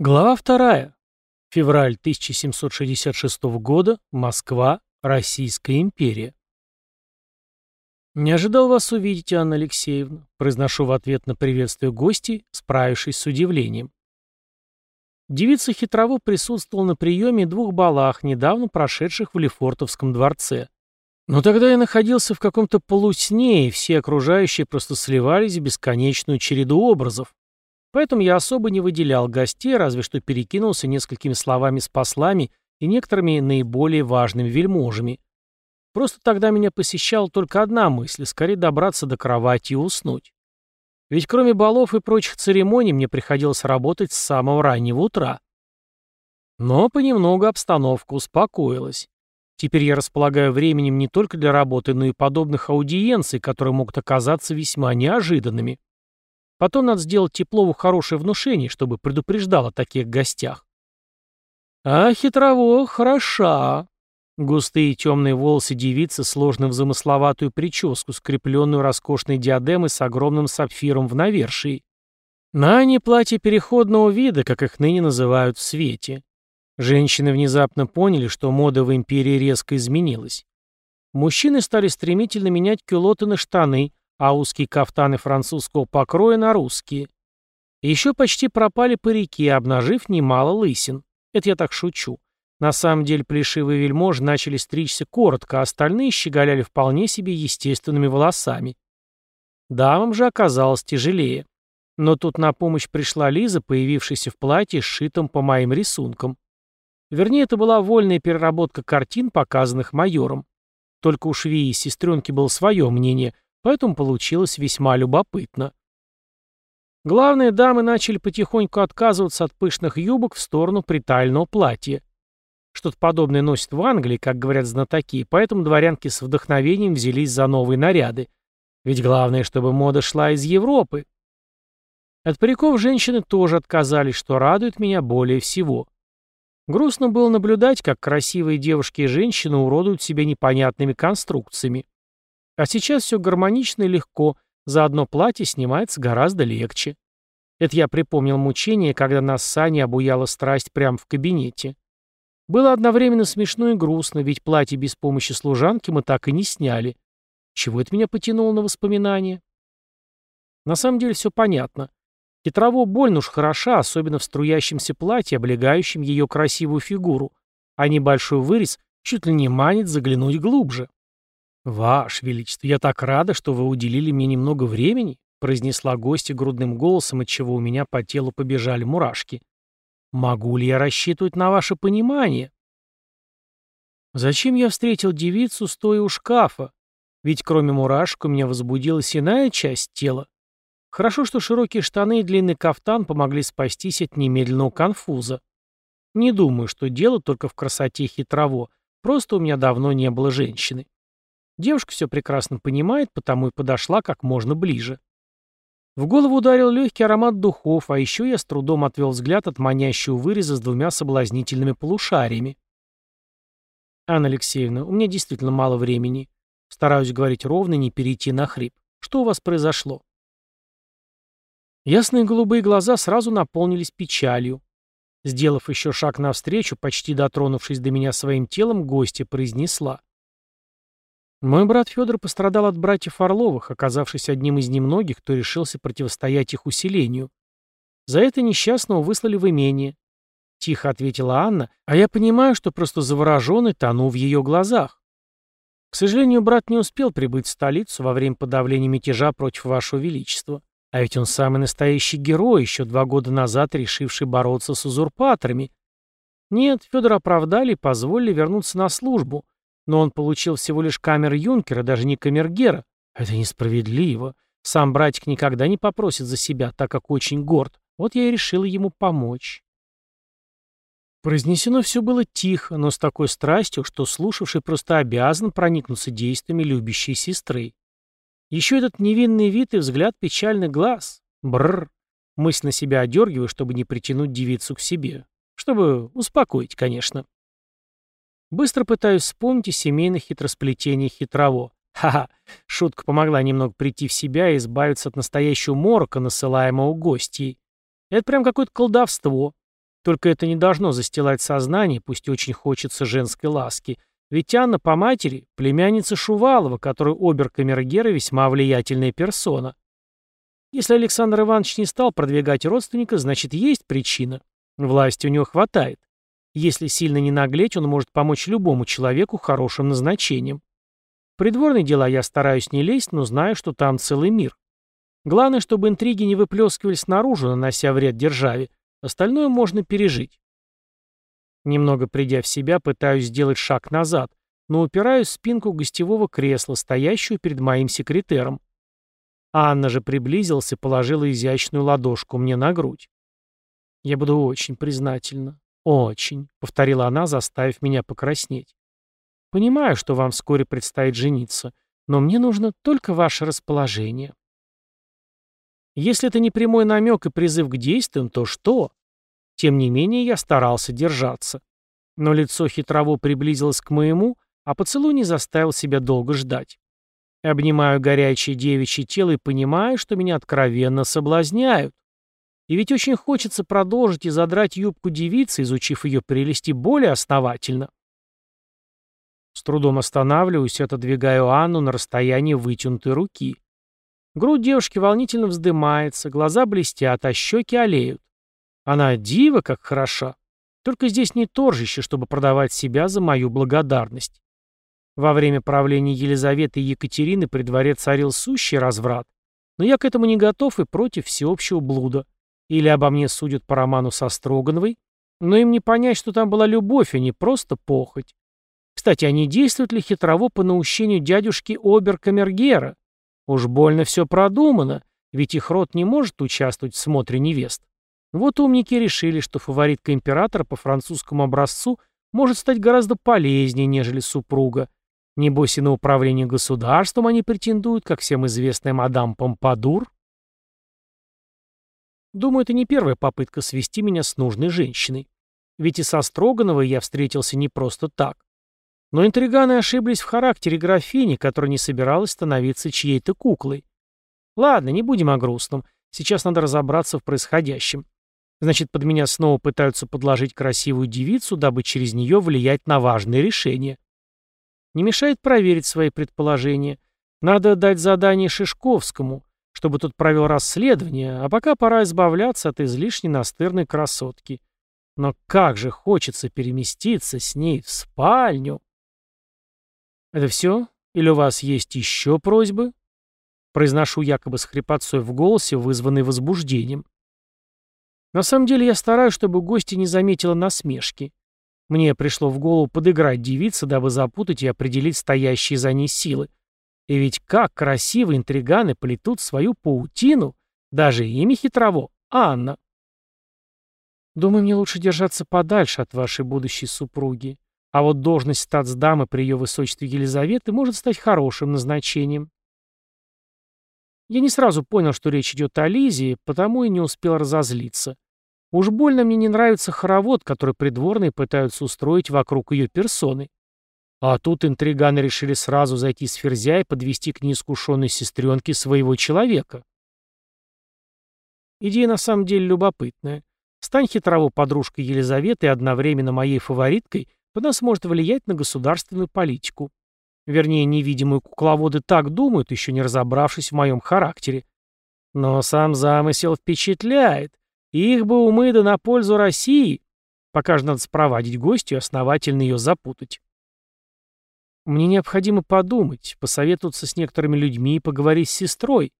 Глава вторая. Февраль 1766 года. Москва. Российская империя. «Не ожидал вас увидеть, Анна Алексеевна», — произношу в ответ на приветствие гостей, справившись с удивлением. Девица хитрово присутствовала на приеме двух балах, недавно прошедших в Лефортовском дворце. Но тогда я находился в каком-то полусне, и все окружающие просто сливались в бесконечную череду образов. Поэтому я особо не выделял гостей, разве что перекинулся несколькими словами с послами и некоторыми наиболее важными вельможами. Просто тогда меня посещала только одна мысль — скорее добраться до кровати и уснуть. Ведь кроме балов и прочих церемоний мне приходилось работать с самого раннего утра. Но понемногу обстановка успокоилась. Теперь я располагаю временем не только для работы, но и подобных аудиенций, которые могут оказаться весьма неожиданными. Потом надо сделать Теплову хорошее внушение, чтобы предупреждал о таких гостях. А хитрово хороша. Густые темные волосы девицы сложны в замысловатую прическу, скрепленную роскошной диадемой с огромным сапфиром в навершии. На не платье переходного вида, как их ныне называют в свете. Женщины внезапно поняли, что мода в империи резко изменилась. Мужчины стали стремительно менять кюлоты на штаны, а узкие кафтаны французского покроя на русские. еще почти пропали парики, обнажив немало лысин. Это я так шучу. На самом деле плешивые вельможи начали стричься коротко, а остальные щеголяли вполне себе естественными волосами. Дамам же оказалось тяжелее. Но тут на помощь пришла Лиза, появившаяся в платье, сшитом по моим рисункам. Вернее, это была вольная переработка картин, показанных майором. Только у швеи и сестренки было свое мнение — Поэтому получилось весьма любопытно. Главные дамы начали потихоньку отказываться от пышных юбок в сторону притального платья. Что-то подобное носят в Англии, как говорят знатоки, поэтому дворянки с вдохновением взялись за новые наряды. Ведь главное, чтобы мода шла из Европы. От париков женщины тоже отказались, что радует меня более всего. Грустно было наблюдать, как красивые девушки и женщины уродуют себя непонятными конструкциями. А сейчас все гармонично и легко, за одно платье снимается гораздо легче. Это я припомнил мучение, когда нас с Аней обуяла страсть прямо в кабинете. Было одновременно смешно и грустно, ведь платье без помощи служанки мы так и не сняли. Чего это меня потянуло на воспоминания? На самом деле все понятно. Хитрово больно уж хороша, особенно в струящемся платье, облегающем ее красивую фигуру, а небольшой вырез чуть ли не манит заглянуть глубже. «Ваше Величество, я так рада, что вы уделили мне немного времени», произнесла гостья грудным голосом, отчего у меня по телу побежали мурашки. «Могу ли я рассчитывать на ваше понимание?» Зачем я встретил девицу, стоя у шкафа? Ведь кроме мурашек у меня возбудилась иная часть тела. Хорошо, что широкие штаны и длинный кафтан помогли спастись от немедленного конфуза. Не думаю, что дело только в красоте хитрово, просто у меня давно не было женщины. Девушка все прекрасно понимает, потому и подошла как можно ближе. В голову ударил легкий аромат духов, а еще я с трудом отвел взгляд от манящего выреза с двумя соблазнительными полушариями. «Анна Алексеевна, у меня действительно мало времени. Стараюсь говорить ровно не перейти на хрип. Что у вас произошло?» Ясные голубые глаза сразу наполнились печалью. Сделав еще шаг навстречу, почти дотронувшись до меня своим телом, гостья произнесла. Мой брат Федор пострадал от братьев Орловых, оказавшись одним из немногих, кто решился противостоять их усилению. За это несчастного выслали в имение. Тихо ответила Анна, а я понимаю, что просто заворожен и тону в ее глазах. К сожалению, брат не успел прибыть в столицу во время подавления мятежа против вашего величества. А ведь он самый настоящий герой, еще два года назад решивший бороться с узурпаторами. Нет, Федора оправдали и позволили вернуться на службу, но он получил всего лишь камер юнкера, даже не камергера. Это несправедливо. Сам братик никогда не попросит за себя, так как очень горд. Вот я и решила ему помочь. Произнесено все было тихо, но с такой страстью, что слушавший просто обязан проникнуться действиями любящей сестры. Еще этот невинный вид и взгляд печальный глаз. Бррр. Мысль на себя одергиваю, чтобы не притянуть девицу к себе. Чтобы успокоить, конечно. Быстро пытаюсь вспомнить о семейных хитросплетениях хитрово. Ха-ха, шутка помогла немного прийти в себя и избавиться от настоящего морока, насылаемого гостьей. Это прям какое-то колдовство. Только это не должно застилать сознание, пусть очень хочется женской ласки. Ведь Анна по матери – племянница Шувалова, которую обер-камергера весьма влиятельная персона. Если Александр Иванович не стал продвигать родственника, значит, есть причина. Власти у него хватает. Если сильно не наглеть, он может помочь любому человеку хорошим назначением. В придворные дела я стараюсь не лезть, но знаю, что там целый мир. Главное, чтобы интриги не выплескивались наружу, нанося вред державе. Остальное можно пережить. Немного придя в себя, пытаюсь сделать шаг назад, но упираюсь в спинку гостевого кресла, стоящую перед моим секретером. Анна же приблизилась и положила изящную ладошку мне на грудь. «Я буду очень признательна. Очень», — повторила она, заставив меня покраснеть. «Понимаю, что вам вскоре предстоит жениться, но мне нужно только ваше расположение». Если это не прямой намек и призыв к действиям, то что? Тем не менее, я старался держаться. Но лицо хитрово приблизилось к моему, а поцелуй не заставил себя долго ждать. Обнимаю горячее девичье тело и понимаю, что меня откровенно соблазняют. И ведь очень хочется продолжить и задрать юбку девицы, изучив ее прелести более основательно. С трудом останавливаюсь и отодвигаю Анну на расстоянии вытянутой руки. Грудь девушки волнительно вздымается, глаза блестят, а щеки олеют. Она дива, как хороша. Только здесь не торжище, чтобы продавать себя за мою благодарность. Во время правления Елизаветы и Екатерины при дворе царил сущий разврат. Но я к этому не готов и против всеобщего блуда. Или обо мне судят по роману со Строгановой, но им не понять, что там была любовь, а не просто похоть. Кстати, а не действует ли хитрово по наущению дядюшки Обер-Камергера? Уж больно все продумано, ведь их род не может участвовать в смотре невест. Вот умники решили, что фаворитка императора по французскому образцу может стать гораздо полезнее, нежели супруга, Небось и на управление государством они претендуют, как всем известная мадам Помпадур. Думаю, это не первая попытка свести меня с нужной женщиной. Ведь и со Строгановой я встретился не просто так. Но интриганы ошиблись в характере графини, которая не собиралась становиться чьей-то куклой. Ладно, не будем о грустном. Сейчас надо разобраться в происходящем. Значит, под меня снова пытаются подложить красивую девицу, дабы через нее влиять на важные решения. Не мешает проверить свои предположения. Надо дать задание Шишковскому, чтобы тот провел расследование, а пока пора избавляться от излишне настырной красотки. Но как же хочется переместиться с ней в спальню. Это все? Или у вас есть еще просьбы? Произношу якобы с хрипотцой в голосе, вызванной возбуждением. На самом деле я стараюсь, чтобы гости не заметила насмешки. Мне пришло в голову подыграть девице, дабы запутать и определить стоящие за ней силы. И ведь как красиво интриганы плетут свою паутину, даже имя хитрово — Анна. Думаю, мне лучше держаться подальше от вашей будущей супруги. А вот должность статсдамы при ее высочестве Елизаветы может стать хорошим назначением. Я не сразу понял, что речь идет о Лизе, потому и не успел разозлиться. Уж больно мне не нравится хоровод, который придворные пытаются устроить вокруг ее персоны. А тут интриганы решили сразу зайти с ферзя и подвести к неискушенной сестренке своего человека. Идея на самом деле любопытная. Стань хитрово подружкой Елизаветы и одновременно моей фавориткой, то она сможет влиять на государственную политику. Вернее, невидимые кукловоды так думают, еще не разобравшись в моем характере. Но сам замысел впечатляет. Их бы умы да на пользу России. Пока же надо спровадить гостью и основательно ее запутать. Мне необходимо подумать, посоветоваться с некоторыми людьми и поговорить с сестрой.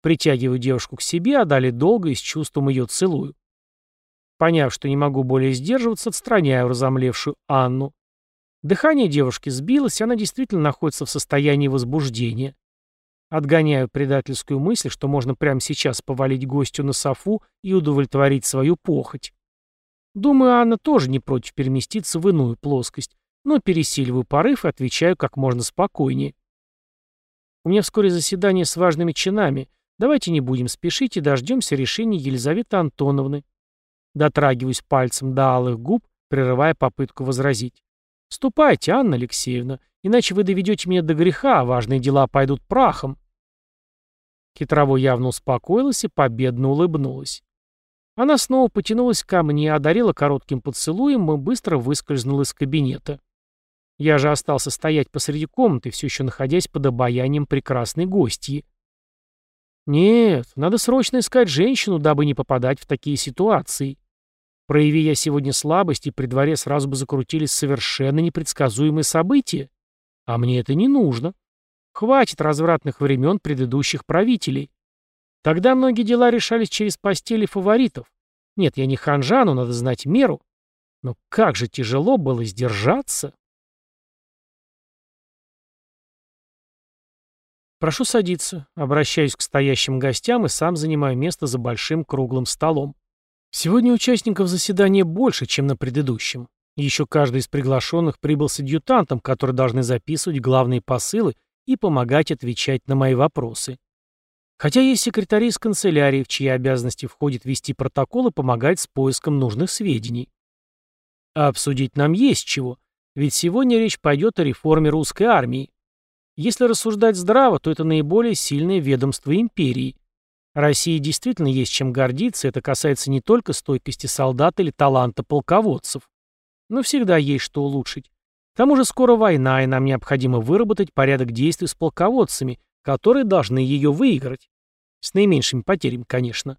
Притягиваю девушку к себе, а далее долго и с чувством ее целую. Поняв, что не могу более сдерживаться, отстраняю разомлевшую Анну. Дыхание девушки сбилось, и она действительно находится в состоянии возбуждения. Отгоняю предательскую мысль, что можно прямо сейчас повалить гостю на софу и удовлетворить свою похоть. Думаю, Анна тоже не против переместиться в иную плоскость, но пересиливаю порыв и отвечаю как можно спокойнее. У меня вскоре заседание с важными чинами. Давайте не будем спешить и дождемся решения Елизаветы Антоновны. Дотрагиваюсь пальцем до алых губ, прерывая попытку возразить. «Ступайте, Анна Алексеевна, иначе вы доведете меня до греха, а важные дела пойдут прахом». Хитрово явно успокоилась и победно улыбнулась. Она снова потянулась ко мне, одарила коротким поцелуем, мы быстро выскользнул из кабинета. Я же остался стоять посреди комнаты, все еще находясь под обаянием прекрасной гостьи. Нет, надо срочно искать женщину, дабы не попадать в такие ситуации. Прояви я сегодня слабость, и при дворе сразу бы закрутились совершенно непредсказуемые события. А мне это не нужно. Хватит развратных времен предыдущих правителей. Тогда многие дела решались через постели фаворитов. Нет, я не ханжа, но надо знать меру. Но как же тяжело было сдержаться. Прошу садиться. Обращаюсь к стоящим гостям и сам занимаю место за большим круглым столом. Сегодня участников заседания больше, чем на предыдущем. Еще каждый из приглашенных прибыл с адъютантом, которые должны записывать главные посылы и помогать отвечать на мои вопросы. Хотя есть секретари из канцелярии, в чьи обязанности входит вести протокол и помогать с поиском нужных сведений. А обсудить нам есть чего, ведь сегодня речь пойдет о реформе русской армии. Если рассуждать здраво, то это наиболее сильное ведомство империи. России действительно есть чем гордиться, это касается не только стойкости солдат или таланта полководцев. Но всегда есть что улучшить. К тому же скоро война, и нам необходимо выработать порядок действий с полководцами, которые должны ее выиграть. С наименьшими потерями, конечно.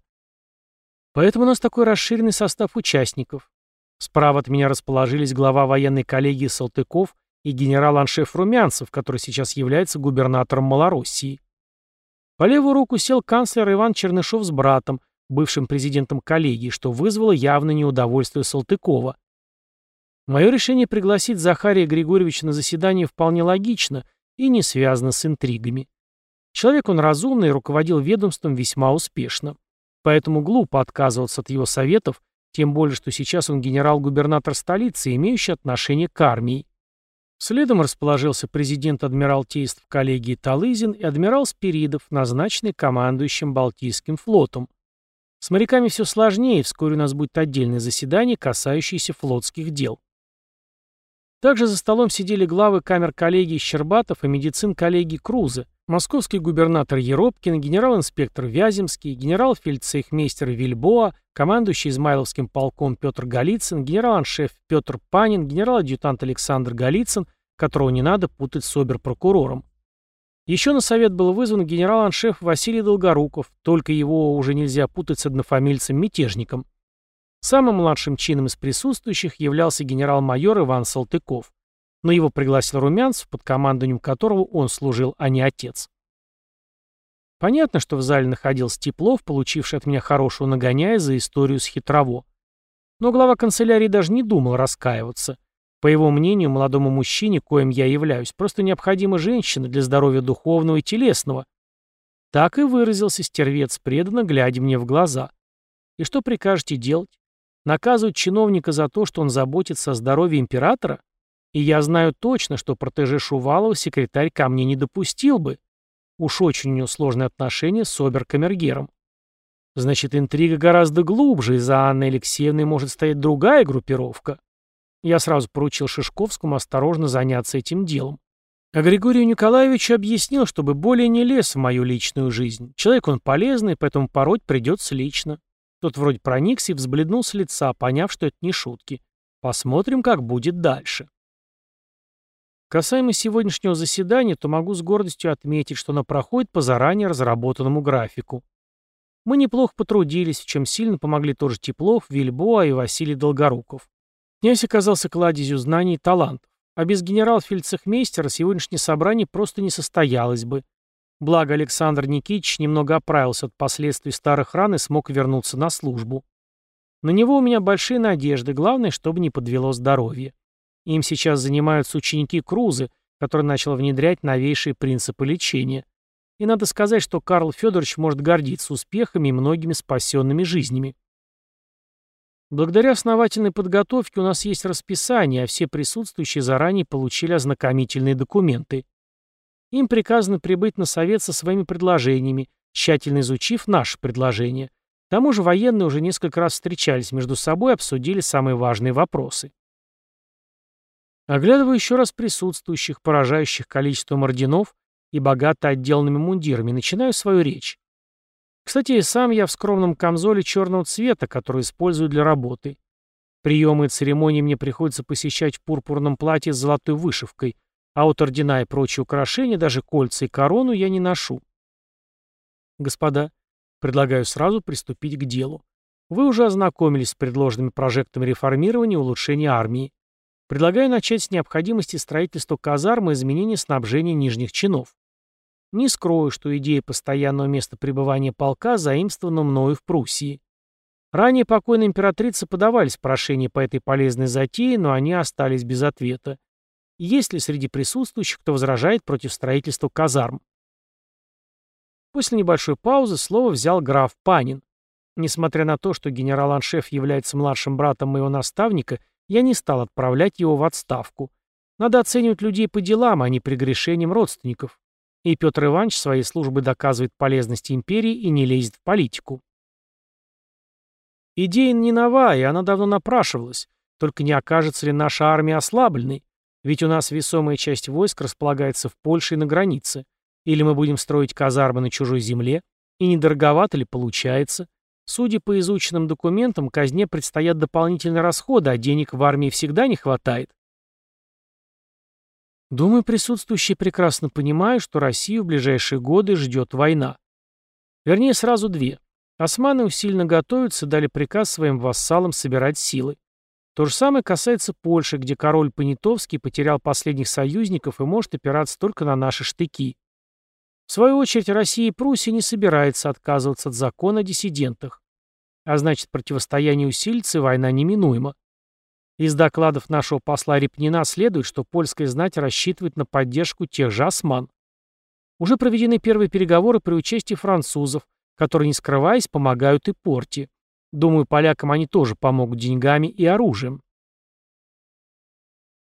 Поэтому у нас такой расширенный состав участников. Справа от меня расположились глава военной коллегии Салтыков и генерал-аншеф Румянцев, который сейчас является губернатором Малороссии. По левую руку сел канцлер Иван Чернышов с братом, бывшим президентом коллегии, что вызвало явное неудовольствие Салтыкова. Мое решение пригласить Захария Григорьевича на заседание вполне логично и не связано с интригами. Человек он разумный и руководил ведомством весьма успешно. Поэтому глупо отказываться от его советов, тем более, что сейчас он генерал-губернатор столицы, имеющий отношение к армии. Следом расположился президент адмиралтейств коллегии Талызин и адмирал Спиридов, назначенный командующим Балтийским флотом. С моряками все сложнее, вскоре у нас будет отдельное заседание, касающееся флотских дел. Также за столом сидели главы камер коллегии Щербатов и медицин коллегии Круза, московский губернатор Еропкин, генерал-инспектор Вяземский, генерал-фельдцейхмейстер Вильбоа, командующий Измайловским полком Петр Голицын, генерал-аншеф Петр Панин, генерал-адъютант Александр Голицын, которого не надо путать с обер-прокурором. Еще на совет был вызван генерал-аншеф Василий Долгоруков, только его уже нельзя путать с однофамильцем-мятежником. Самым младшим чином из присутствующих являлся генерал-майор Иван Салтыков, но его пригласил Румянцев, под командованием которого он служил, а не отец. Понятно, что в зале находился Теплов, получивший от меня хорошего нагоняя за историю с хитрово. Но глава канцелярии даже не думал раскаиваться. По его мнению, молодому мужчине, коим я являюсь, просто необходима женщина для здоровья духовного и телесного. Так и выразился стервец преданно, глядя мне в глаза. И что прикажете делать? Наказывать чиновника за то, что он заботится о здоровье императора? И я знаю точно, что протеже Шувалова секретарь ко мне не допустил бы. Уж очень у него сложные отношения с оберкамергером. Значит, интрига гораздо глубже, и за Анной Алексеевной может стоять другая группировка. Я сразу поручил Шишковскому осторожно заняться этим делом. А Григорию Николаевичу объяснил, чтобы более не лез в мою личную жизнь. Человек он полезный, поэтому пороть придется лично. Тот вроде проникся и взбледнул с лица, поняв, что это не шутки. Посмотрим, как будет дальше. Касаемо сегодняшнего заседания, то могу с гордостью отметить, что оно проходит по заранее разработанному графику. Мы неплохо потрудились, в чем сильно помогли тоже Теплов, Вильбоа и Василий Долгоруков. Князь оказался кладезью знаний и талантов, а без генерал-фельдцехмейстера сегодняшнее собрание просто не состоялось бы. Благо Александр Никитич немного оправился от последствий старых ран и смог вернуться на службу. На него у меня большие надежды, главное, чтобы не подвело здоровье. Им сейчас занимаются ученики Крузы, который начал внедрять новейшие принципы лечения. И надо сказать, что Карл Федорович может гордиться успехами и многими спасенными жизнями. Благодаря основательной подготовке у нас есть расписание, а все присутствующие заранее получили ознакомительные документы. Им приказано прибыть на совет со своими предложениями, тщательно изучив наши предложения. К тому же военные уже несколько раз встречались между собой и обсудили самые важные вопросы. Оглядываю еще раз присутствующих, поражающих количеством орденов и богато отделанными мундирами, начинаю свою речь. Кстати, сам я в скромном камзоле черного цвета, который использую для работы. Приемы и церемонии мне приходится посещать в пурпурном платье с золотой вышивкой, а от ордена и прочие украшения, даже кольца и корону, я не ношу. Господа, предлагаю сразу приступить к делу. Вы уже ознакомились с предложенными прожектами реформирования и улучшения армии. Предлагаю начать с необходимости строительства казармы и изменения снабжения нижних чинов. Не скрою, что идея постоянного места пребывания полка заимствована мною в Пруссии. Ранее покойной императрице подавались прошения по этой полезной затее, но они остались без ответа. Есть ли среди присутствующих, кто возражает против строительства казарм? После небольшой паузы слово взял граф Панин. Несмотря на то, что генерал-аншеф является младшим братом моего наставника, я не стал отправлять его в отставку. Надо оценивать людей по делам, а не прегрешением родственников. И Петр Иванович своей службой доказывает полезность империи и не лезет в политику. Идея не нова, и она давно напрашивалась. Только не окажется ли наша армия ослабленной? Ведь у нас весомая часть войск располагается в Польше и на границе. Или мы будем строить казармы на чужой земле? И недороговато ли получается? Судя по изученным документам, казне предстоят дополнительные расходы, а денег в армии всегда не хватает. Думаю, присутствующие прекрасно понимают, что Россию в ближайшие годы ждет война. Вернее, сразу две. Османы усиленно готовятся, дали приказ своим вассалам собирать силы. То же самое касается Польши, где король Понятовский потерял последних союзников и может опираться только на наши штыки. В свою очередь, Россия и Пруссия не собирается отказываться от закона о диссидентах. А значит, противостояние усилится и война неминуема. Из докладов нашего посла Репнина следует, что польская знать рассчитывает на поддержку тех же осман. Уже проведены первые переговоры при участии французов, которые, не скрываясь, помогают и порте. Думаю, полякам они тоже помогут деньгами и оружием.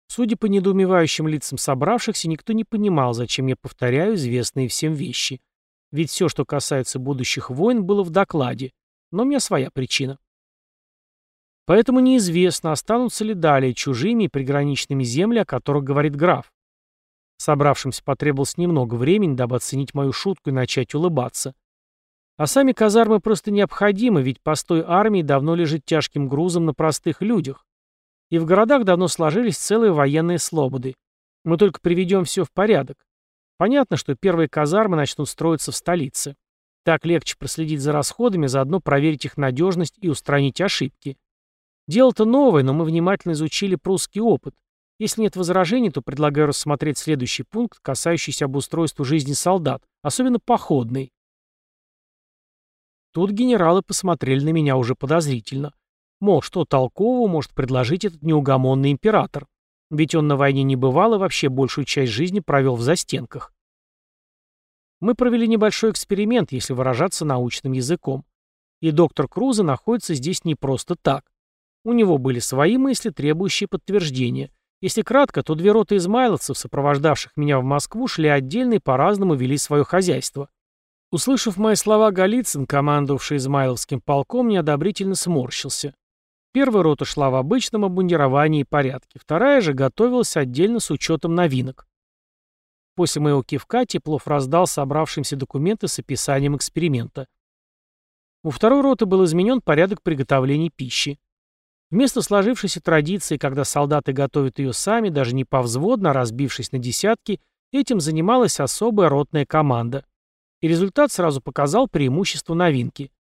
Судя по недоумевающим лицам собравшихся, никто не понимал, зачем я повторяю известные всем вещи. Ведь все, что касается будущих войн, было в докладе. Но у меня своя причина. Поэтому неизвестно, останутся ли далее чужими и приграничными земли, о которых говорит граф. Собравшимся потребовалось немного времени, дабы оценить мою шутку и начать улыбаться. А сами казармы просто необходимы, ведь постой армии давно лежит тяжким грузом на простых людях. И в городах давно сложились целые военные слободы. Мы только приведем все в порядок. Понятно, что первые казармы начнут строиться в столице. Так легче проследить за расходами, заодно проверить их надежность и устранить ошибки. Дело-то новое, но мы внимательно изучили прусский опыт. Если нет возражений, то предлагаю рассмотреть следующий пункт, касающийся обустройства жизни солдат, особенно походный. Тут генералы посмотрели на меня уже подозрительно. Мол, что толкового может предложить этот неугомонный император? Ведь он на войне не бывал и вообще большую часть жизни провел в застенках. Мы провели небольшой эксперимент, если выражаться научным языком. И доктор Круза находится здесь не просто так. У него были свои мысли, требующие подтверждения. Если кратко, то две роты измайловцев, сопровождавших меня в Москву, шли отдельно и по-разному вели свое хозяйство. Услышав мои слова, Голицын, командовавший Измайловским полком, неодобрительно сморщился. Первая рота шла в обычном обмундировании и порядке, вторая же готовилась отдельно с учетом новинок. После моего кивка Теплов раздал собравшимся документы с описанием эксперимента. У второй роты был изменен порядок приготовления пищи. Вместо сложившейся традиции, когда солдаты готовят ее сами, даже не повзводно, а разбившись на десятки, этим занималась особая ротная команда. И результат сразу показал преимущество новинки.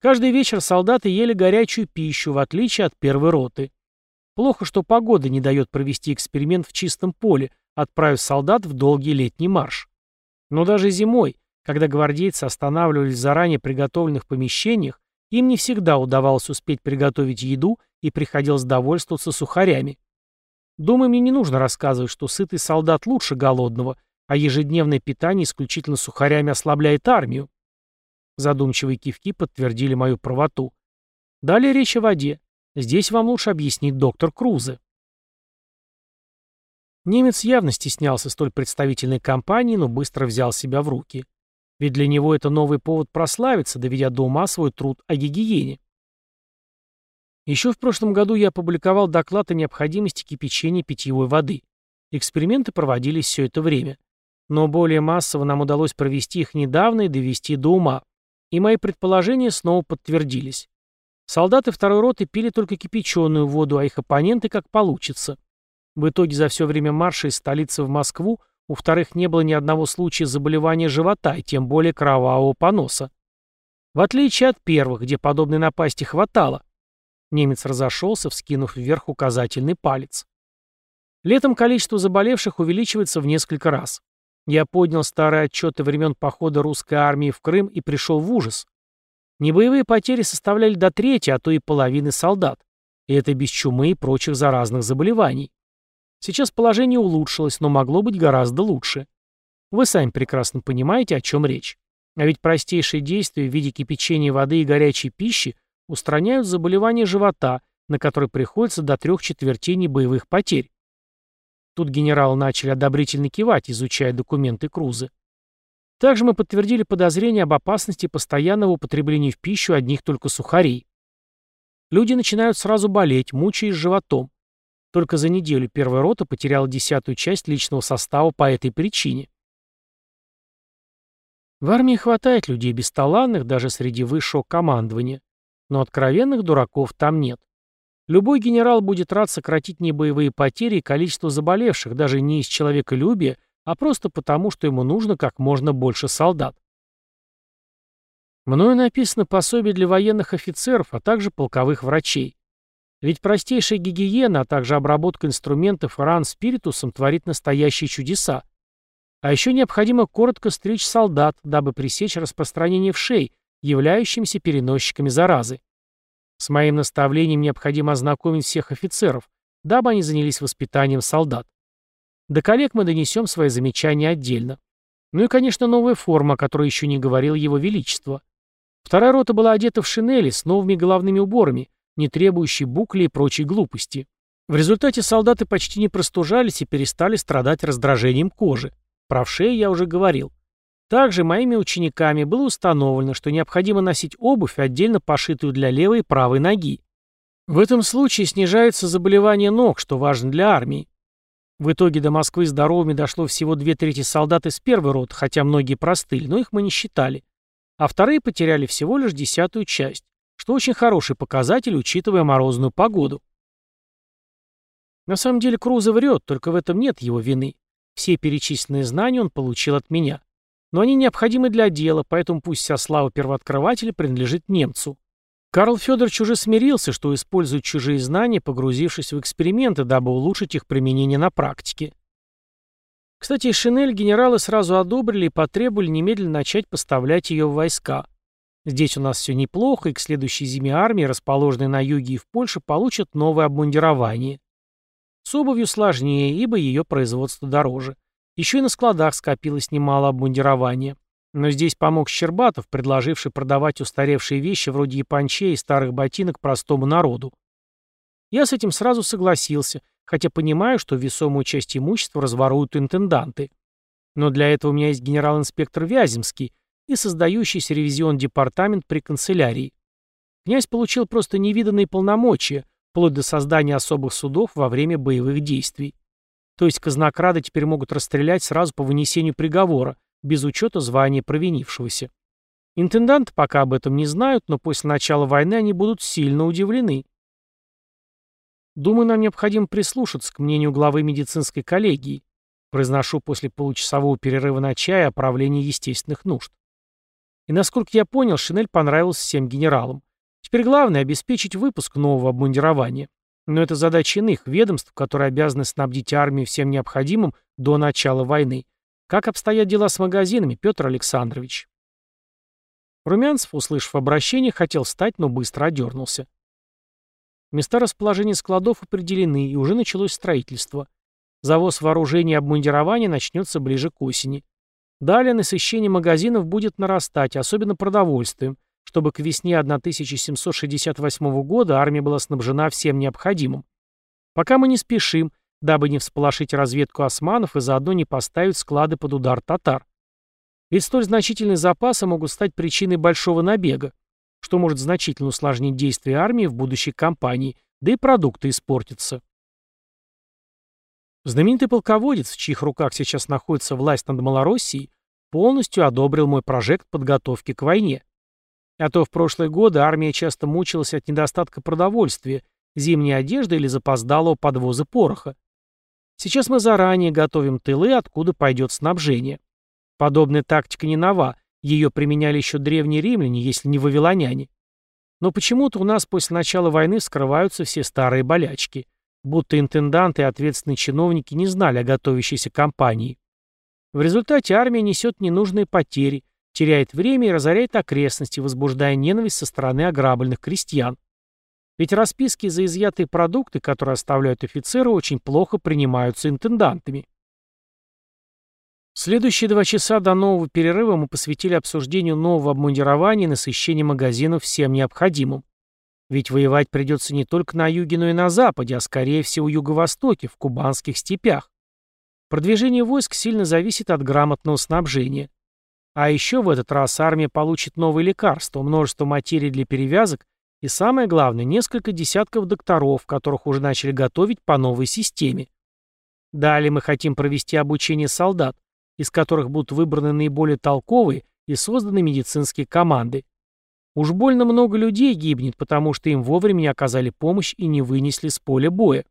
Каждый вечер солдаты ели горячую пищу, в отличие от первой роты. Плохо, что погода не дает провести эксперимент в чистом поле, отправив солдат в долгий летний марш. Но даже зимой, когда гвардейцы останавливались в заранее приготовленных помещениях, им не всегда удавалось успеть приготовить еду и приходилось довольствоваться сухарями. Думаю, мне не нужно рассказывать, что сытый солдат лучше голодного, а ежедневное питание исключительно сухарями ослабляет армию. Задумчивые кивки подтвердили мою правоту. Далее речь о воде. Здесь вам лучше объяснить доктор Крузе. Немец явно стеснялся столь представительной компании, но быстро взял себя в руки. Ведь для него это новый повод прославиться, доведя до ума свой труд о гигиене. Еще в прошлом году я опубликовал доклад о необходимости кипячения питьевой воды. Эксперименты проводились все это время. Но более массово нам удалось провести их недавно и довести до ума. И мои предположения снова подтвердились. Солдаты второй роты пили только кипяченую воду, а их оппоненты как получится. В итоге за все время марша из столицы в Москву у вторых не было ни одного случая заболевания живота и тем более кровавого поноса. В отличие от первых, где подобной напасти хватало. Немец разошелся, вскинув вверх указательный палец. Летом количество заболевших увеличивается в несколько раз. Я поднял старые отчеты времен похода русской армии в Крым и пришел в ужас. Небоевые потери составляли до трети, а то и половины солдат. И это без чумы и прочих заразных заболеваний. Сейчас положение улучшилось, но могло быть гораздо лучше. Вы сами прекрасно понимаете, о чем речь. А ведь простейшие действия в виде кипячения воды и горячей пищи устраняют заболевание живота, на которое приходится до трех четвертей небоевых потерь. Тут генералы начали одобрительно кивать, изучая документы Крузы. Также мы подтвердили подозрение об опасности постоянного употребления в пищу одних только сухарей. Люди начинают сразу болеть, мучаясь животом. Только за неделю первая рота потеряла десятую часть личного состава по этой причине. В армии хватает людей бесталанных даже среди высшего командования, но откровенных дураков там нет. Любой генерал будет рад сократить небоевые потери и количество заболевших, даже не из человеколюбия, а просто потому, что ему нужно как можно больше солдат. Мною написано пособие для военных офицеров, а также полковых врачей. Ведь простейшая гигиена, а также обработка инструментов ран спиритусом творит настоящие чудеса. А еще необходимо коротко стричь солдат, дабы пресечь распространение вшей, являющимися переносчиками заразы. С моим наставлением необходимо ознакомить всех офицеров, дабы они занялись воспитанием солдат. До коллег мы донесем свои замечания отдельно. Ну и, конечно, новая форма, о которой еще не говорил его величество. Вторая рота была одета в шинели с новыми головными уборами, не требующие букли и прочей глупости. В результате солдаты почти не простужались и перестали страдать раздражением кожи. Про вшей я уже говорил. Также моими учениками было установлено, что необходимо носить обувь, отдельно пошитую для левой и правой ноги. В этом случае снижается заболевание ног, что важно для армии. В итоге до Москвы здоровыми дошло всего две трети солдат из первой роты, хотя многие простыли, но их мы не считали. А вторые потеряли всего лишь десятую часть, что очень хороший показатель, учитывая морозную погоду. На самом деле Круза врет, только в этом нет его вины. Все перечисленные знания он получил от меня. Но они необходимы для дела, поэтому пусть вся слава первооткрывателя принадлежит немцу. Карл Федорович уже смирился, что использует чужие знания, погрузившись в эксперименты, дабы улучшить их применение на практике. Кстати, шинель генералы сразу одобрили и потребовали немедленно начать поставлять ее в войска. Здесь у нас все неплохо, и к следующей зиме армии, расположенной на юге и в Польше, получат новое обмундирование. С обувью сложнее, ибо ее производство дороже. Еще и на складах скопилось немало обмундирования. Но здесь помог Щербатов, предложивший продавать устаревшие вещи вроде япончей и старых ботинок простому народу. Я с этим сразу согласился, хотя понимаю, что весомую часть имущества разворуют интенданты. Но для этого у меня есть генерал-инспектор Вяземский и создающийся ревизион департамент при канцелярии. Князь получил просто невиданные полномочия, вплоть до создания особых судов во время боевых действий. То есть казнокрады теперь могут расстрелять сразу по вынесению приговора, без учета звания провинившегося. Интенданты пока об этом не знают, но после начала войны они будут сильно удивлены. Думаю, нам необходимо прислушаться к мнению главы медицинской коллегии. Произношу после получасового перерыва на чай о правлении естественных нужд. И насколько я понял, шинель понравился всем генералам. Теперь главное – обеспечить выпуск нового обмундирования. Но это задача иных ведомств, которые обязаны снабдить армию всем необходимым до начала войны. Как обстоят дела с магазинами, Петр Александрович? Румянцев, услышав обращение, хотел встать, но быстро одернулся. Места расположения складов определены, и уже началось строительство. Завоз вооружений и обмундирования начнется ближе к осени. Далее насыщение магазинов будет нарастать, особенно продовольствием, чтобы к весне 1768 года армия была снабжена всем необходимым. Пока мы не спешим, дабы не всполошить разведку османов и заодно не поставить склады под удар татар. Ведь столь значительные запасы могут стать причиной большого набега, что может значительно усложнить действия армии в будущей кампании, да и продукты испортятся. Знаменитый полководец, в чьих руках сейчас находится власть над Малороссией, полностью одобрил мой прожект подготовки к войне. А то в прошлые годы армия часто мучилась от недостатка продовольствия, зимней одежды или запоздалого подвоза пороха. Сейчас мы заранее готовим тылы, откуда пойдет снабжение. Подобная тактика не нова, ее применяли еще древние римляне, если не вавилоняне. Но почему-то у нас после начала войны скрываются все старые болячки, будто интенданты и ответственные чиновники не знали о готовящейся кампании. В результате армия несет ненужные потери, теряет время и разоряет окрестности, возбуждая ненависть со стороны ограбленных крестьян. Ведь расписки за изъятые продукты, которые оставляют офицеры, очень плохо принимаются интендантами. Следующие два часа до нового перерыва мы посвятили обсуждению нового обмундирования и насыщению магазинов всем необходимым. Ведь воевать придется не только на юге, но и на западе, а скорее всего юго-востоке, в кубанских степях. Продвижение войск сильно зависит от грамотного снабжения. А еще в этот раз армия получит новые лекарства, множество материй для перевязок и, самое главное, несколько десятков докторов, которых уже начали готовить по новой системе. Далее мы хотим провести обучение солдат, из которых будут выбраны наиболее толковые и созданы медицинские команды. Уж больно много людей гибнет, потому что им вовремя не оказали помощь и не вынесли с поля боя.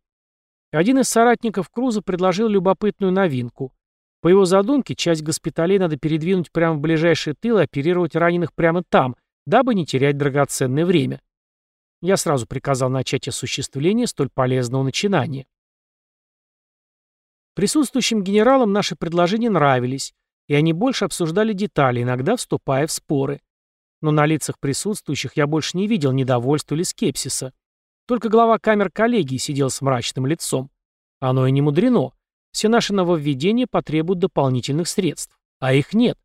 Один из соратников Круза предложил любопытную новинку. По его задумке, часть госпиталей надо передвинуть прямо в ближайший тыл и оперировать раненых прямо там, дабы не терять драгоценное время. Я сразу приказал начать осуществление столь полезного начинания. Присутствующим генералам наши предложения нравились, и они больше обсуждали детали, иногда вступая в споры. Но на лицах присутствующих я больше не видел недовольства или скепсиса. Только глава камер коллегии сидел с мрачным лицом. Оно и не мудрено. Все наши нововведения потребуют дополнительных средств. А их нет.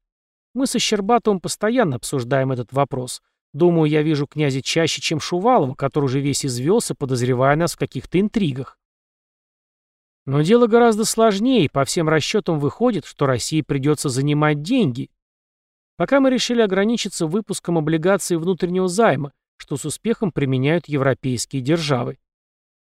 Мы со Щербатовым постоянно обсуждаем этот вопрос. Думаю, я вижу князя чаще, чем Шувалова, который уже весь извелся, подозревая нас в каких-то интригах. Но дело гораздо сложнее, и по всем расчетам выходит, что России придется занимать деньги. Пока мы решили ограничиться выпуском облигаций внутреннего займа, что с успехом применяют европейские державы.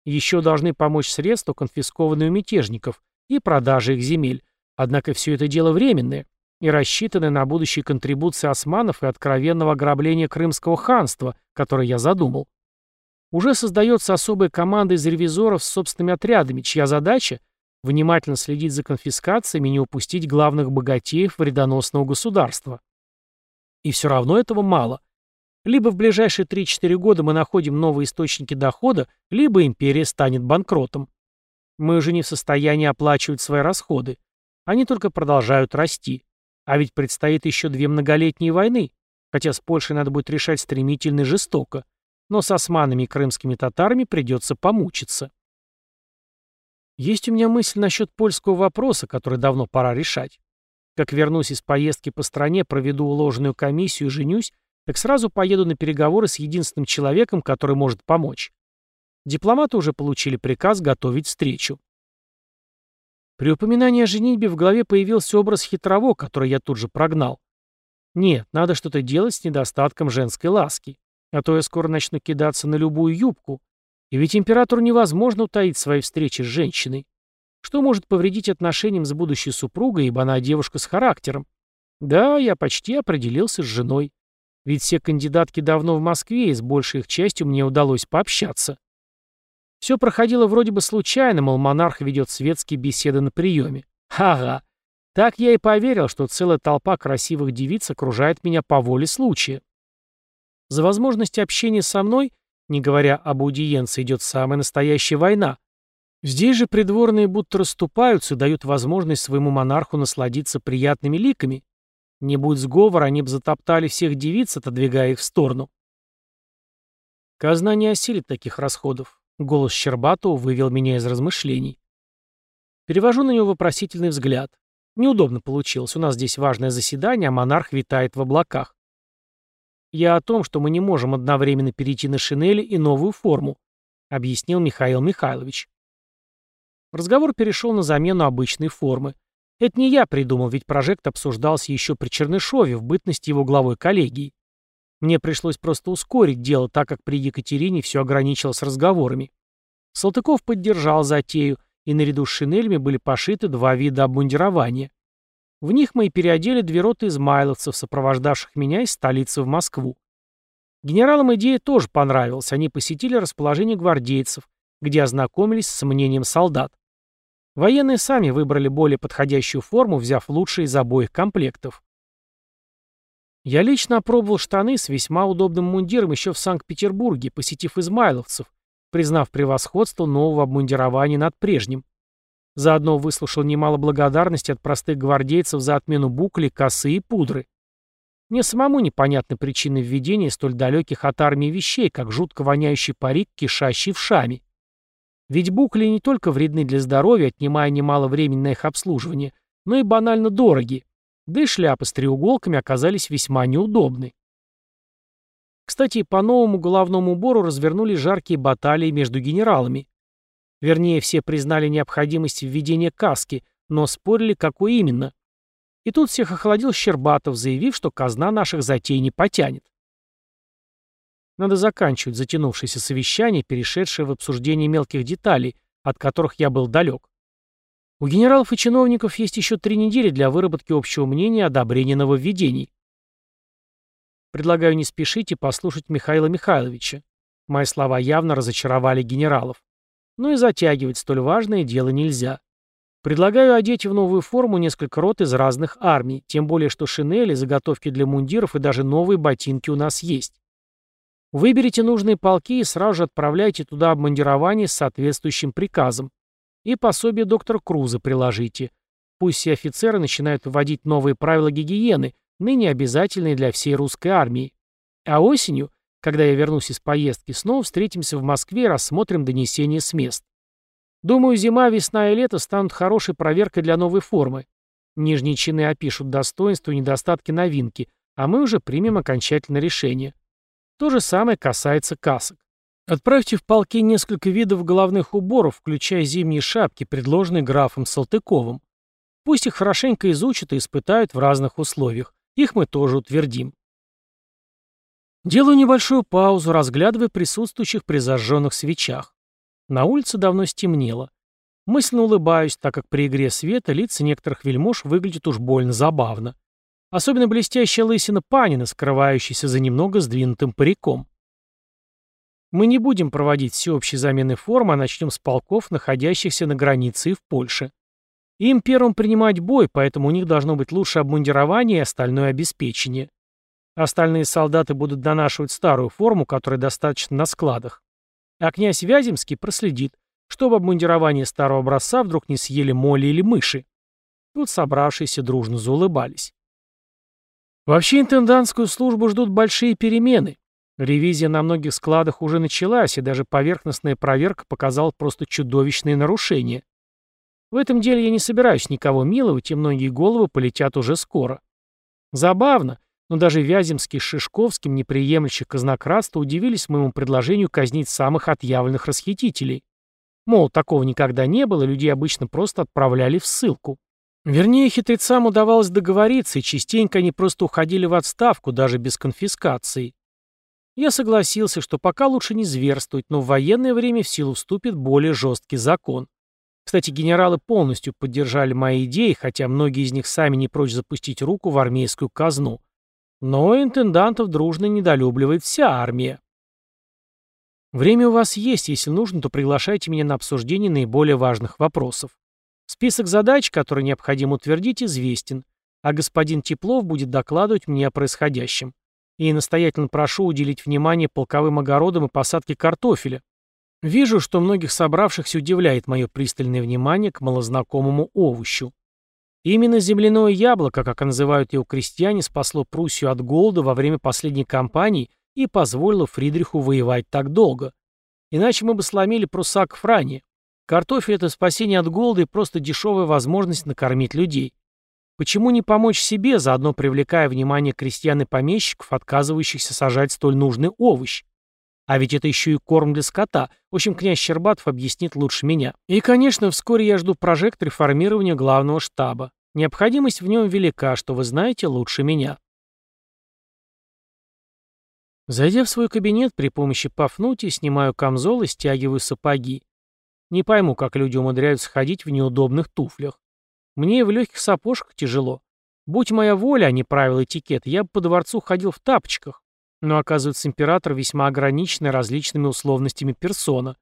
Еще должны помочь средства, конфискованные у мятежников, и продажи их земель. Однако все это дело временное и рассчитанное на будущие контрибуции османов и откровенного ограбления Крымского ханства, которое я задумал. Уже создается особая команда из ревизоров с собственными отрядами, чья задача – внимательно следить за конфискациями и не упустить главных богатеев вредоносного государства. И все равно этого мало. Либо в ближайшие 3-4 года мы находим новые источники дохода, либо империя станет банкротом. Мы уже не в состоянии оплачивать свои расходы. Они только продолжают расти. А ведь предстоит еще две многолетние войны, хотя с Польшей надо будет решать стремительно и жестоко но с османами и крымскими татарами придется помучиться. Есть у меня мысль насчет польского вопроса, который давно пора решать. Как вернусь из поездки по стране, проведу уложенную комиссию и женюсь, так сразу поеду на переговоры с единственным человеком, который может помочь. Дипломаты уже получили приказ готовить встречу. При упоминании о женитьбе в голове появился образ хитрово, который я тут же прогнал. Нет, надо что-то делать с недостатком женской ласки. А то я скоро начну кидаться на любую юбку. И ведь императору невозможно утаить свои встречи с женщиной. Что может повредить отношениям с будущей супругой, ибо она девушка с характером? Да, я почти определился с женой. Ведь все кандидатки давно в Москве, и с большей их частью мне удалось пообщаться. Все проходило вроде бы случайно, мол, монарх ведет светские беседы на приеме. Ага. Так я и поверил, что целая толпа красивых девиц окружает меня по воле случая. За возможность общения со мной, не говоря об аудиенции, идет самая настоящая война. Здесь же придворные будто расступаются и дают возможность своему монарху насладиться приятными ликами. Не будь сговор, они бы затоптали всех девиц, отодвигая их в сторону. Казна не осилит таких расходов. Голос Щербатова вывел меня из размышлений. Перевожу на него вопросительный взгляд. Неудобно получилось. У нас здесь важное заседание, а монарх витает в облаках. «Я о том, что мы не можем одновременно перейти на шинели и новую форму», объяснил Михаил Михайлович. Разговор перешел на замену обычной формы. Это не я придумал, ведь прожект обсуждался еще при Чернышове в бытности его главой коллегии. Мне пришлось просто ускорить дело, так как при Екатерине все ограничилось разговорами. Салтыков поддержал затею, и наряду с шинелями были пошиты два вида обмундирования. В них мы и переодели две роты измайловцев, сопровождавших меня из столицы в Москву. Генералам идея тоже понравилась, они посетили расположение гвардейцев, где ознакомились с мнением солдат. Военные сами выбрали более подходящую форму, взяв лучшие из обоих комплектов. Я лично опробовал штаны с весьма удобным мундиром еще в Санкт-Петербурге, посетив измайловцев, признав превосходство нового обмундирования над прежним. Заодно выслушал немало благодарности от простых гвардейцев за отмену букли, косы и пудры. Мне самому непонятны причины введения столь далеких от армии вещей, как жутко воняющий парик, кишащий в шаме. Ведь букли не только вредны для здоровья, отнимая немало времени на их обслуживание, но и банально дороги. Да и шляпы с треуголками оказались весьма неудобны. Кстати, по новому головному убору развернулись жаркие баталии между генералами. Вернее, все признали необходимость введения каски, но спорили, какой именно. И тут всех охладил Щербатов, заявив, что казна наших затей не потянет. Надо заканчивать затянувшееся совещание, перешедшее в обсуждение мелких деталей, от которых я был далек. У генералов и чиновников есть еще три недели для выработки общего мнения и одобрения нововведений. Предлагаю не спешить и послушать Михаила Михайловича. Мои слова явно разочаровали генералов. Но и затягивать столь важное дело нельзя. Предлагаю одеть в новую форму несколько рот из разных армий, тем более что шинели, заготовки для мундиров и даже новые ботинки у нас есть. Выберите нужные полки и сразу же отправляйте туда обмундирование с соответствующим приказом. И пособие доктора Круза приложите. Пусть все офицеры начинают вводить новые правила гигиены, ныне обязательные для всей русской армии. А осенью когда я вернусь из поездки, снова встретимся в Москве и рассмотрим донесения с мест. Думаю, зима, весна и лето станут хорошей проверкой для новой формы. Нижние чины опишут достоинства и недостатки новинки, а мы уже примем окончательное решение. То же самое касается касок. Отправьте в полки несколько видов головных уборов, включая зимние шапки, предложенные графом Салтыковым. Пусть их хорошенько изучат и испытают в разных условиях. Их мы тоже утвердим. Делаю небольшую паузу, разглядывая присутствующих при зажженных свечах. На улице давно стемнело. Мысленно улыбаюсь, так как при игре света лица некоторых вельмож выглядят уж больно забавно. Особенно блестящая лысина Панина, скрывающаяся за немного сдвинутым париком. Мы не будем проводить всеобщей замены формы, а начнем с полков, находящихся на границе и в Польше. Им первым принимать бой, поэтому у них должно быть лучшее обмундирование и остальное обеспечение. Остальные солдаты будут донашивать старую форму, которая достаточно на складах. А князь Вяземский проследит, чтобы обмундирование старого образца вдруг не съели моли или мыши. Тут собравшиеся дружно заулыбались. Вообще интендантскую службу ждут большие перемены. Ревизия на многих складах уже началась, и даже поверхностная проверка показала просто чудовищные нарушения. В этом деле я не собираюсь никого миловать, и многие головы полетят уже скоро. Забавно, но даже Вяземский с Шишковским, неприемлющих казнократства, удивились моему предложению казнить самых отъявленных расхитителей. Мол, такого никогда не было, людей обычно просто отправляли в ссылку. Вернее, хитрецам удавалось договориться, и частенько они просто уходили в отставку, даже без конфискации. Я согласился, что пока лучше не зверствовать, но в военное время в силу вступит более жесткий закон. Кстати, генералы полностью поддержали мои идеи, хотя многие из них сами не прочь запустить руку в армейскую казну. Но интендантов дружно недолюбливает вся армия. Время у вас есть, если нужно, то приглашайте меня на обсуждение наиболее важных вопросов. Список задач, которые необходимо утвердить, известен, а господин Теплов будет докладывать мне о происходящем. И настоятельно прошу уделить внимание полковым огородам и посадке картофеля. Вижу, что многих собравшихся удивляет мое пристальное внимание к малознакомому овощу. Именно земляное яблоко, как называют его крестьяне, спасло Пруссию от голода во время последней кампании и позволило Фридриху воевать так долго. Иначе мы бы сломили пруссак ранее. Картофель – это спасение от голода и просто дешевая возможность накормить людей. Почему не помочь себе, заодно привлекая внимание крестьян и помещиков, отказывающихся сажать столь нужный овощ? А ведь это еще и корм для скота. В общем, князь Щербатов объяснит лучше меня. И, конечно, вскоре я жду прожект реформирования главного штаба. Необходимость в нем велика, что вы знаете лучше меня. Зайдя в свой кабинет, при помощи Пафнутия снимаю камзол и стягиваю сапоги. Не пойму, как люди умудряются ходить в неудобных туфлях. Мне и в легких сапожках тяжело. Будь моя воля, а не правила этикета, я бы по дворцу ходил в тапочках. Но, оказывается, император весьма ограниченный различными условностями персона.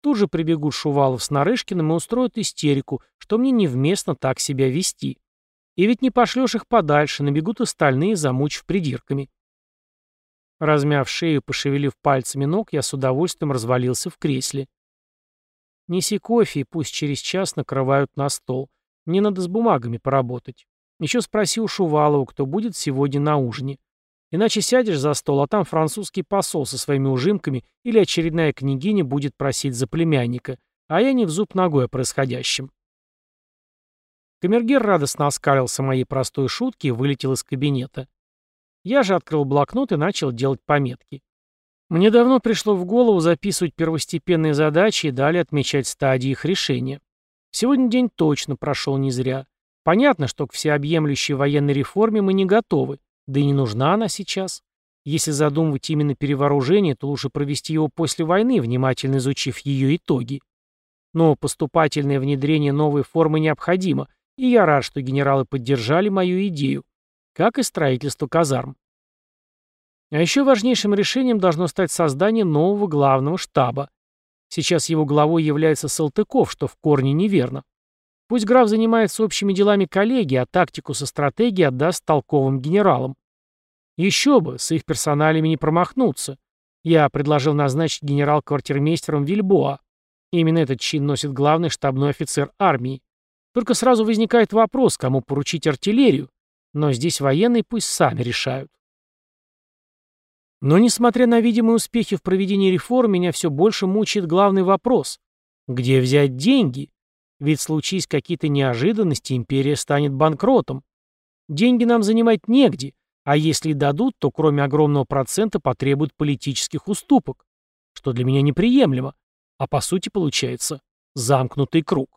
Тут же прибегут Шувалов с Нарышкиным и устроят истерику, что мне невместно так себя вести. И ведь не пошлешь их подальше, набегут остальные, замучив придирками. Размяв шею, пошевелив пальцами ног, я с удовольствием развалился в кресле. Неси кофе и пусть через час накрывают на стол. Мне надо с бумагами поработать. Еще спроси у Шувалова, кто будет сегодня на ужине. Иначе сядешь за стол, а там французский посол со своими ужимками или очередная княгиня будет просить за племянника, а я не в зуб ногой о происходящем. Камергер радостно оскалился моей простой шутки и вылетел из кабинета. Я же открыл блокнот и начал делать пометки. Мне давно пришло в голову записывать первостепенные задачи и далее отмечать стадии их решения. Сегодня день точно прошел не зря. Понятно, что к всеобъемлющей военной реформе мы не готовы, да и не нужна она сейчас. Если задумывать именно перевооружение, то лучше провести его после войны, внимательно изучив ее итоги. Но поступательное внедрение новой формы необходимо, и я рад, что генералы поддержали мою идею как и строительство казарм. А еще важнейшим решением должно стать создание нового главного штаба. Сейчас его главой является Салтыков, что в корне неверно. Пусть граф занимается общими делами коллеги, а тактику со стратегией отдаст толковым генералам. Еще бы, с их персоналями не промахнуться. Я предложил назначить генерал-квартирмейстером Вильбоа. Именно этот чин носит главный штабной офицер армии. Только сразу возникает вопрос, кому поручить артиллерию, но здесь военные пусть сами решают. Но несмотря на видимые успехи в проведении реформ, меня все больше мучает главный вопрос. Где взять деньги? Ведь случись какие-то неожиданности, империя станет банкротом. Деньги нам занимать негде, а если и дадут, то кроме огромного процента потребуют политических уступок, что для меня неприемлемо, а по сути получается замкнутый круг.